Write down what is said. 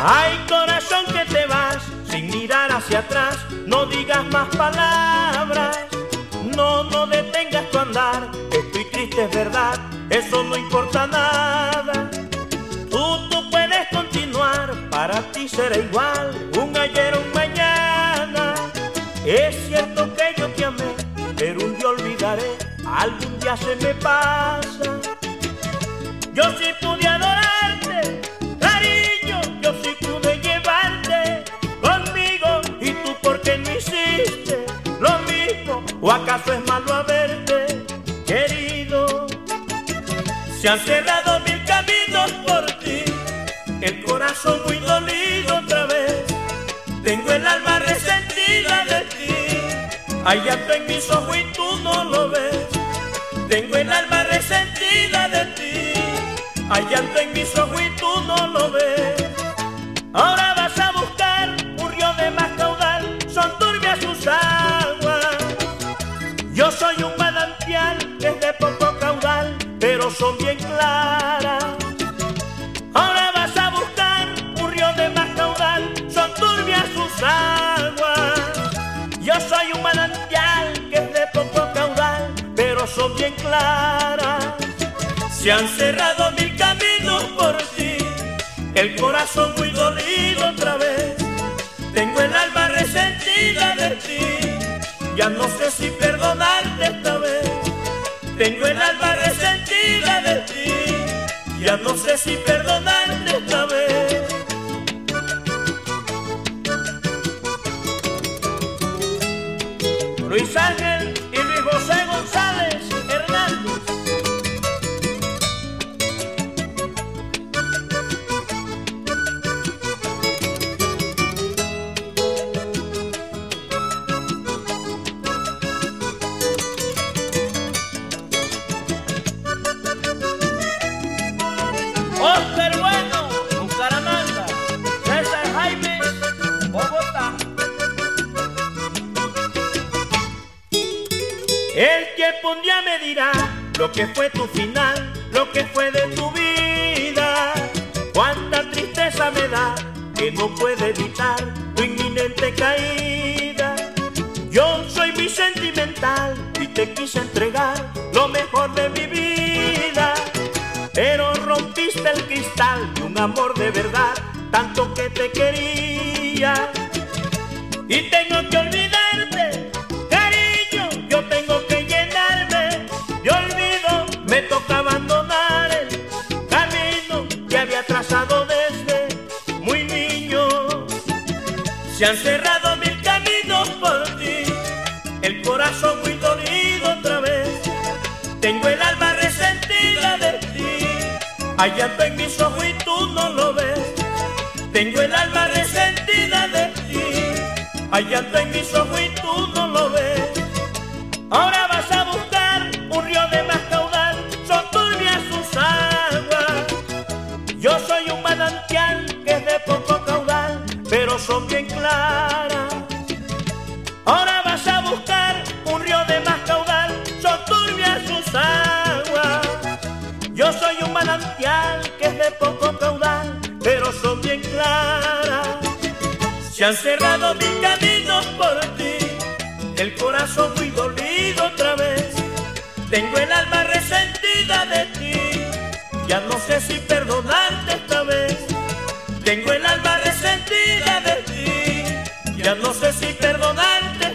Ay, corazón que te vas sin mirar hacia atrás, no digas más palabras, no, no detengas tu andar, es verdad, eso no importa nada. Tú, tú puedes continuar, para ti será igual, un ayer, un mañana. Es cierto que yo te amé, pero un día olvidaré, algún día se me pasa. Yo sí pude adorarte, cariño, yo sí pude llevarte conmigo y tú por qué no hiciste lo mismo o acaso es malo Se han cerrado mil caminos por ti, el corazón muy dolido otra vez. Tengo el alma resentida de ti, hay llanto en mis ojos y tú son bien claras. Ahora vas a buscar un río de más caudal, son turbias sus aguas. Yo soy un manantial que es de poco caudal, pero son bien claras. Se han cerrado mil caminos por ti, el corazón muy dolido otra vez. Tengo el alma resentida de ti, ya no sé si perdonarte esta vez. Tengo el alma resentida de ti, ya no sé si perdonarte esta vez. Luis El tiempo un día me dirá lo que fue tu final, lo que fue de tu vida. Cuánta tristeza me da que no puede evitar tu inminente caída. Yo soy muy sentimental y te quise entregar lo mejor de mi vida. Pero rompiste el cristal de un amor de verdad, tanto que te quería. Y tengo que olvidarte, Se han cerrado mil caminos por ti, el corazón muy dolido otra vez. Tengo el alma resentida de ti, hay llanto en mis ojos y tú no lo ves. Tengo el alma resentida de ti, hay llanto en mis ojos y tú no lo ves. Ahora vas a buscar un río de más caudal, son turbias sus aguas. Yo soy un manantial que es de poco caudal, pero son bien son bien claras. Se han cerrado mil caminos por ti, el corazón muy dolido otra vez. Tengo el alma resentida de ti, ya no sé si perdonarte esta vez. Tengo el alma resentida de ti, ya no sé si perdonarte